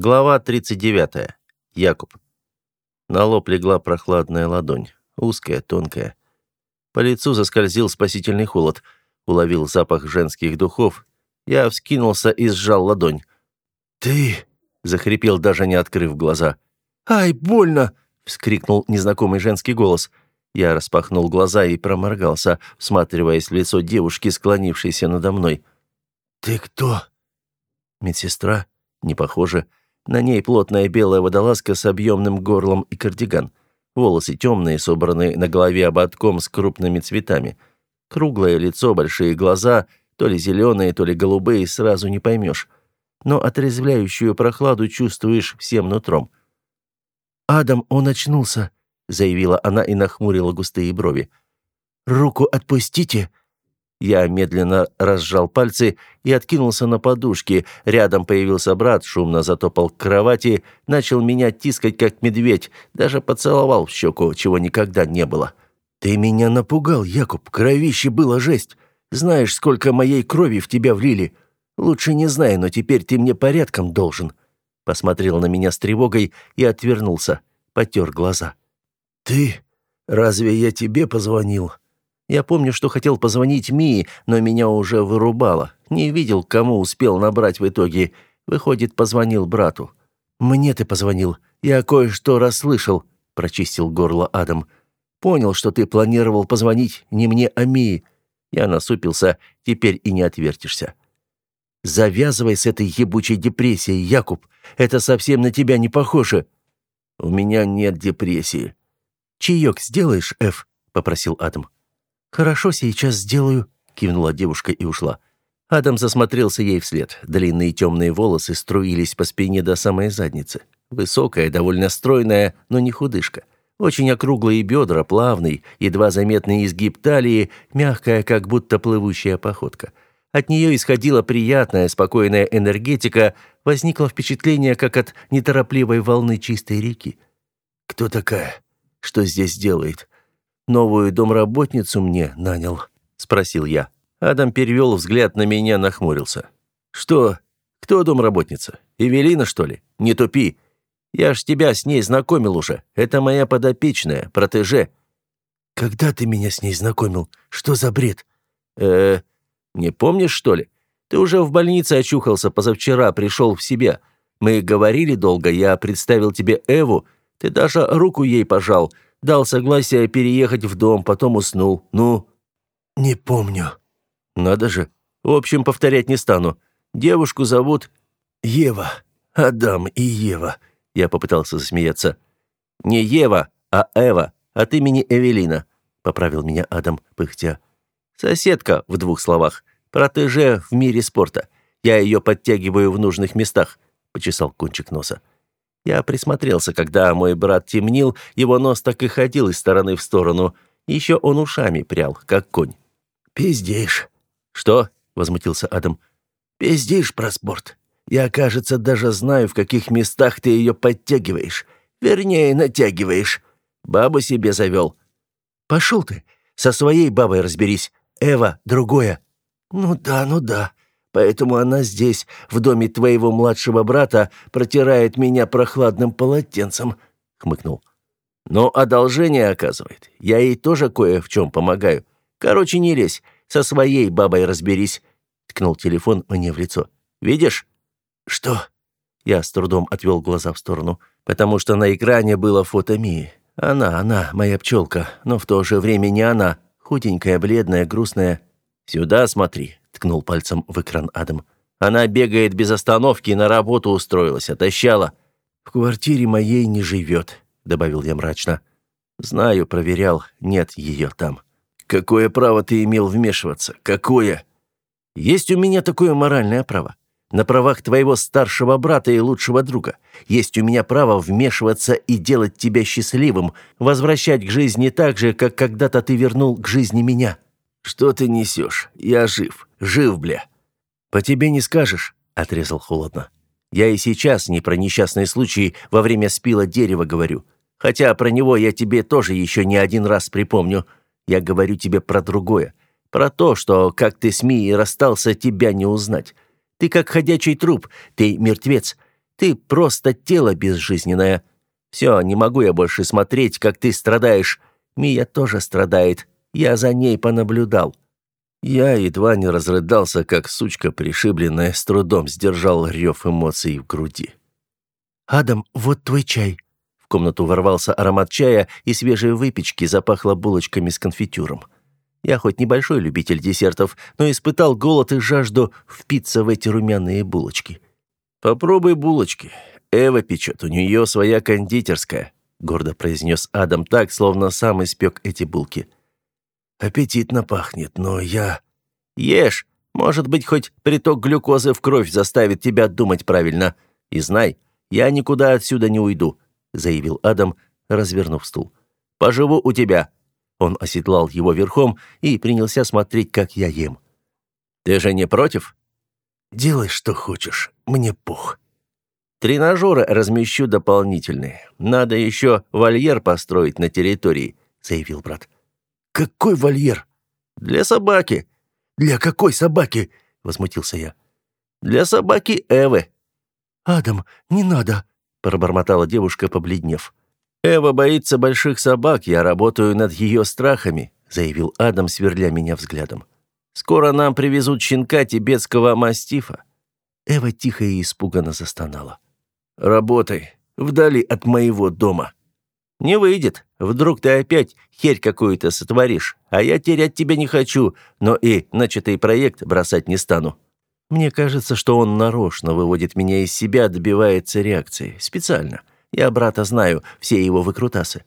Глава 39. Якуб. На лоб легла прохладная ладонь, узкая, тонкая. По лицу заскользил спасительный холод, уловил запах женских духов. Я вскинулся и сжал ладонь. «Ты!» — захрипел, даже не открыв глаза. «Ай, больно!» — вскрикнул незнакомый женский голос. Я распахнул глаза и проморгался, всматриваясь в лицо девушки, склонившейся надо мной. «Ты кто?» «Медсестра? Не похоже. На ней плотная белая водолазка с объемным горлом и кардиган. Волосы темные, собраны на голове ободком с крупными цветами. Круглое лицо, большие глаза, то ли зеленые, то ли голубые, сразу не поймешь. Но отрезвляющую прохладу чувствуешь всем нутром. «Адам, он очнулся», — заявила она и нахмурила густые брови. «Руку отпустите!» Я медленно разжал пальцы и откинулся на подушки. Рядом появился брат, шумно затопал к кровати, начал меня тискать, как медведь, даже поцеловал в щеку, чего никогда не было. «Ты меня напугал, Якуб, кровище было жесть. Знаешь, сколько моей крови в тебя влили? Лучше не знаю, но теперь ты мне порядком должен». Посмотрел на меня с тревогой и отвернулся, потер глаза. «Ты? Разве я тебе позвонил?» Я помню, что хотел позвонить Мии, но меня уже вырубало. Не видел, кому успел набрать в итоге. Выходит, позвонил брату. «Мне ты позвонил. Я кое-что расслышал», — прочистил горло Адам. «Понял, что ты планировал позвонить не мне, а Мии». Я насупился, теперь и не отвертишься. «Завязывай с этой ебучей депрессией, Якуб. Это совсем на тебя не похоже». «У меня нет депрессии». «Чаек сделаешь, Эф?» — попросил Адам. «Хорошо, сейчас сделаю», — кивнула девушка и ушла. Адам засмотрелся ей вслед. Длинные темные волосы струились по спине до самой задницы. Высокая, довольно стройная, но не худышка. Очень округлые бедра, плавный, едва заметный изгиб талии, мягкая, как будто плывущая походка. От нее исходила приятная, спокойная энергетика, возникло впечатление, как от неторопливой волны чистой реки. «Кто такая? Что здесь делает?» Новую домработницу мне нанял?» — спросил я. Адам перевел взгляд на меня, нахмурился. «Что? Кто домработница? Эвелина, что ли? Не тупи. Я ж тебя с ней знакомил уже. Это моя подопечная, протеже». «Когда ты меня с ней знакомил? Что за бред?» «Э, не помнишь, что ли? Ты уже в больнице очухался позавчера, пришел в себя. Мы говорили долго, я представил тебе Эву, ты даже руку ей пожал» дал согласие переехать в дом, потом уснул. Ну?» «Не помню». «Надо же. В общем, повторять не стану. Девушку зовут...» «Ева. Адам и Ева». Я попытался засмеяться. «Не Ева, а Эва. От имени Эвелина», — поправил меня Адам, пыхтя. «Соседка, в двух словах. Протеже в мире спорта. Я ее подтягиваю в нужных местах», — почесал кончик носа. Я присмотрелся, когда мой брат темнил, его нос так и ходил из стороны в сторону. Еще он ушами прял, как конь. «Пиздишь». «Что?» — возмутился Адам. «Пиздишь про спорт. Я, кажется, даже знаю, в каких местах ты ее подтягиваешь. Вернее, натягиваешь. Бабу себе завел». «Пошел ты. Со своей бабой разберись. Эва, другое». «Ну да, ну да поэтому она здесь, в доме твоего младшего брата, протирает меня прохладным полотенцем», — хмыкнул. «Но одолжение оказывает. Я ей тоже кое в чем помогаю. Короче, не лезь, со своей бабой разберись», — ткнул телефон мне в лицо. «Видишь?» «Что?» Я с трудом отвел глаза в сторону, потому что на экране было фото Мии. Она, она, моя пчелка, но в то же время не она, худенькая, бледная, грустная. «Сюда смотри, ткнул пальцем в экран Адам. Она бегает без остановки на работу устроилась, отощала. В квартире моей не живет, добавил я мрачно. Знаю, проверял, нет ее там. Какое право ты имел вмешиваться? Какое? Есть у меня такое моральное право. На правах твоего старшего брата и лучшего друга. Есть у меня право вмешиваться и делать тебя счастливым, возвращать к жизни так же, как когда-то ты вернул к жизни меня. «Что ты несешь? Я жив. Жив, бля». «По тебе не скажешь», — отрезал холодно. «Я и сейчас не про несчастный случай во время спила дерева говорю. Хотя про него я тебе тоже еще не один раз припомню. Я говорю тебе про другое. Про то, что, как ты с Мией расстался, тебя не узнать. Ты как ходячий труп, ты мертвец. Ты просто тело безжизненное. Все, не могу я больше смотреть, как ты страдаешь. Мия тоже страдает. Я за ней понаблюдал». Я едва не разрыдался, как сучка пришибленная, с трудом сдержал рев эмоций в груди. «Адам, вот твой чай». В комнату ворвался аромат чая, и свежей выпечки запахло булочками с конфитюром. Я хоть небольшой любитель десертов, но испытал голод и жажду впиться в эти румяные булочки. «Попробуй булочки. Эва печет, у нее своя кондитерская», — гордо произнес Адам так, словно сам испек эти булки. «Аппетитно пахнет, но я...» «Ешь. Может быть, хоть приток глюкозы в кровь заставит тебя думать правильно. И знай, я никуда отсюда не уйду», — заявил Адам, развернув стул. «Поживу у тебя». Он оседлал его верхом и принялся смотреть, как я ем. «Ты же не против?» «Делай, что хочешь. Мне пух». «Тренажеры размещу дополнительные. Надо еще вольер построить на территории», — заявил брат. «Какой вольер?» «Для собаки». «Для какой собаки?» — возмутился я. «Для собаки Эвы». «Адам, не надо», — пробормотала девушка, побледнев. «Эва боится больших собак, я работаю над ее страхами», — заявил Адам, сверля меня взглядом. Скоро нам привезут щенка тибетского мастифа». Эва тихо и испуганно застонала. «Работай, вдали от моего дома». «Не выйдет. Вдруг ты опять херь какую-то сотворишь, а я терять тебя не хочу, но и начатый проект бросать не стану». Мне кажется, что он нарочно выводит меня из себя, добивается реакции. Специально. Я брата знаю, все его выкрутасы.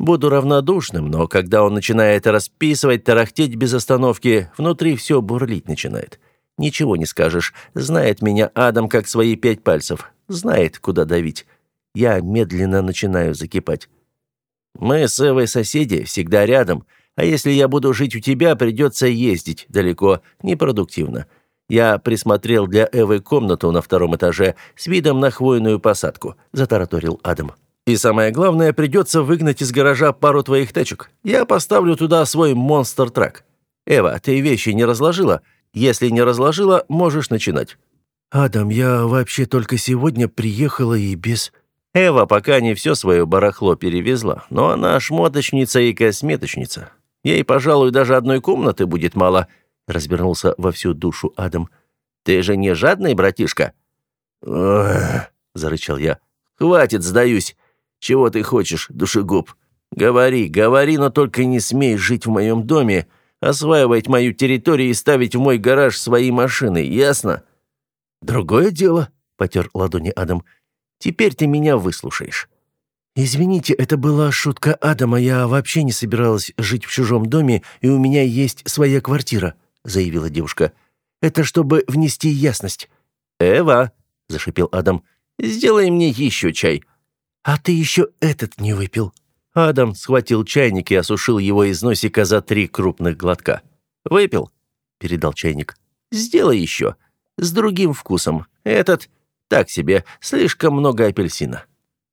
Буду равнодушным, но когда он начинает расписывать, тарахтеть без остановки, внутри все бурлить начинает. Ничего не скажешь. Знает меня Адам как свои пять пальцев. Знает, куда давить. Я медленно начинаю закипать. Мы с Эвой соседи, всегда рядом. А если я буду жить у тебя, придется ездить далеко, непродуктивно. Я присмотрел для Эвы комнату на втором этаже с видом на хвойную посадку, затараторил Адам. И самое главное, придется выгнать из гаража пару твоих тачек. Я поставлю туда свой монстр-трак. Эва, ты вещи не разложила? Если не разложила, можешь начинать». «Адам, я вообще только сегодня приехала и без...» Эва пока не все свое барахло перевезла, но она шмоточница и косметочница. Ей, пожалуй, даже одной комнаты будет мало, развернулся во всю душу Адам. Ты же не жадный, братишка? Зарычал я. Хватит, сдаюсь. Чего ты хочешь, душегуб? Говори, говори, но только не смей жить в моем доме, осваивать мою территорию и ставить в мой гараж свои машины, ясно? Другое дело, потер ладони Адам. Теперь ты меня выслушаешь. «Извините, это была шутка Адама. Я вообще не собиралась жить в чужом доме, и у меня есть своя квартира», — заявила девушка. «Это чтобы внести ясность». «Эва», — зашипел Адам, — «сделай мне еще чай». «А ты еще этот не выпил». Адам схватил чайник и осушил его из носика за три крупных глотка. «Выпил?» — передал чайник. «Сделай еще. С другим вкусом. Этот так себе, слишком много апельсина».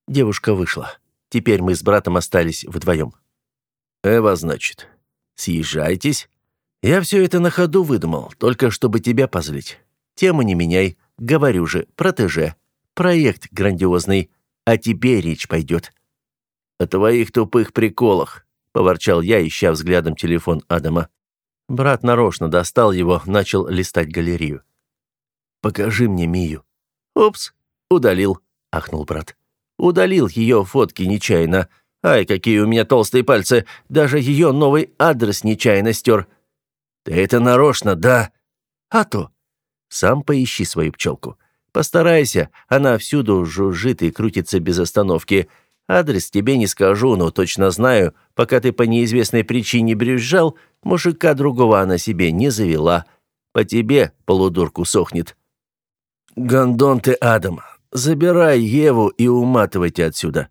Девушка вышла. Теперь мы с братом остались вдвоем. «Эва, значит, съезжайтесь?» «Я все это на ходу выдумал, только чтобы тебя позлить. Тему не меняй. Говорю же, протеже. Проект грандиозный а тебе речь пойдет». «О твоих тупых приколах», — поворчал я, ища взглядом телефон Адама. Брат нарочно достал его, начал листать галерею. «Покажи мне Мию». «Упс, удалил», — ахнул брат. «Удалил ее фотки нечаянно. Ай, какие у меня толстые пальцы! Даже ее новый адрес нечаянно стер». «Ты это нарочно, да?» «А то». «Сам поищи свою пчелку. Постарайся, она всюду жужжит и крутится без остановки. Адрес тебе не скажу, но точно знаю, пока ты по неизвестной причине брюзжал, мужика другого она себе не завела. По тебе полудурку сохнет. Гондон ты, Адам, забирай Еву и уматывайте отсюда.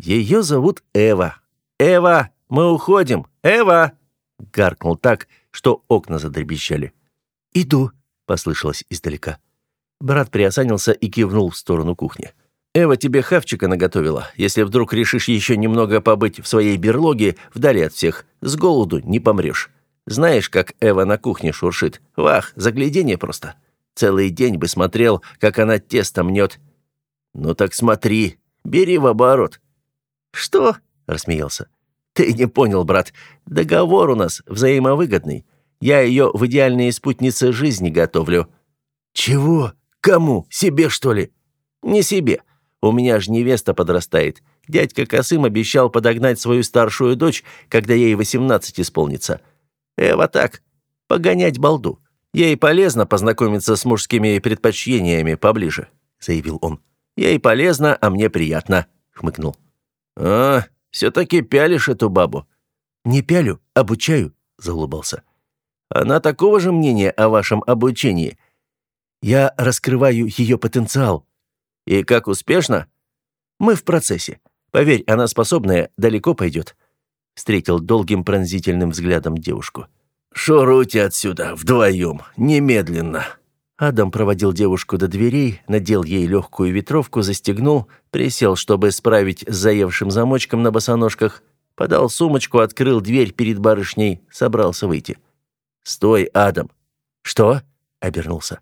Ее зовут Эва. Эва, мы уходим. Эва! Гаркнул так, что окна задребезжали. «Иду», — послышалось издалека. Брат приосанился и кивнул в сторону кухни. «Эва тебе хавчика наготовила. Если вдруг решишь еще немного побыть в своей берлоге, вдали от всех, с голоду не помрешь. Знаешь, как Эва на кухне шуршит? Вах, заглядение просто. Целый день бы смотрел, как она тесто мнет». «Ну так смотри, бери в оборот». «Что?» — рассмеялся. «Ты не понял, брат. Договор у нас взаимовыгодный. Я ее в идеальные спутницы жизни готовлю». «Чего? Кому? Себе, что ли?» «Не себе. У меня же невеста подрастает. Дядька Косым обещал подогнать свою старшую дочь, когда ей восемнадцать исполнится. Эва так, погонять балду. Ей полезно познакомиться с мужскими предпочтениями поближе», — заявил он. «Ей полезно, а мне приятно», — хмыкнул. «А, все-таки пялишь эту бабу». «Не пялю, обучаю», — заулыбался. «Она такого же мнения о вашем обучении?» «Я раскрываю ее потенциал». «И как успешно?» «Мы в процессе. Поверь, она способная, далеко пойдет», — встретил долгим пронзительным взглядом девушку. «Шуруйте отсюда, вдвоем, немедленно!» Адам проводил девушку до дверей, надел ей легкую ветровку, застегнул, присел, чтобы справить с заевшим замочком на босоножках, подал сумочку, открыл дверь перед барышней, собрался выйти. «Стой, Адам!» «Что?» — обернулся.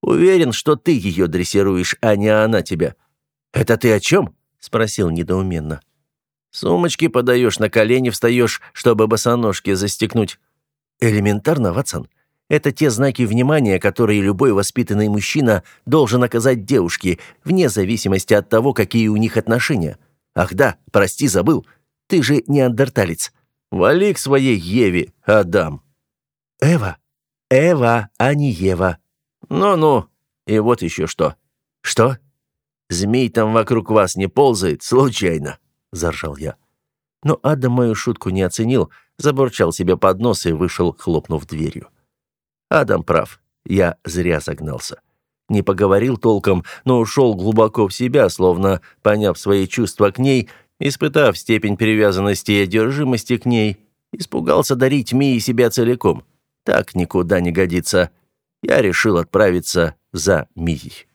«Уверен, что ты ее дрессируешь, а не она тебя». «Это ты о чем?» — спросил недоуменно. «Сумочки подаешь, на колени встаешь, чтобы босоножки застегнуть». Элементарно, Ватсон. Это те знаки внимания, которые любой воспитанный мужчина должен оказать девушке, вне зависимости от того, какие у них отношения. Ах да, прости, забыл. Ты же неандерталец. Вали к своей Еве, Адам. Эва. Эва, а не Ева. Ну-ну. И вот еще что. Что? Змей там вокруг вас не ползает, случайно, заржал я. Но Адам мою шутку не оценил, забурчал себе под нос и вышел, хлопнув дверью. Адам прав, я зря загнался. Не поговорил толком, но ушел глубоко в себя, словно поняв свои чувства к ней, испытав степень привязанности и одержимости к ней, испугался дарить Мии себя целиком. Так никуда не годится. Я решил отправиться за Мией.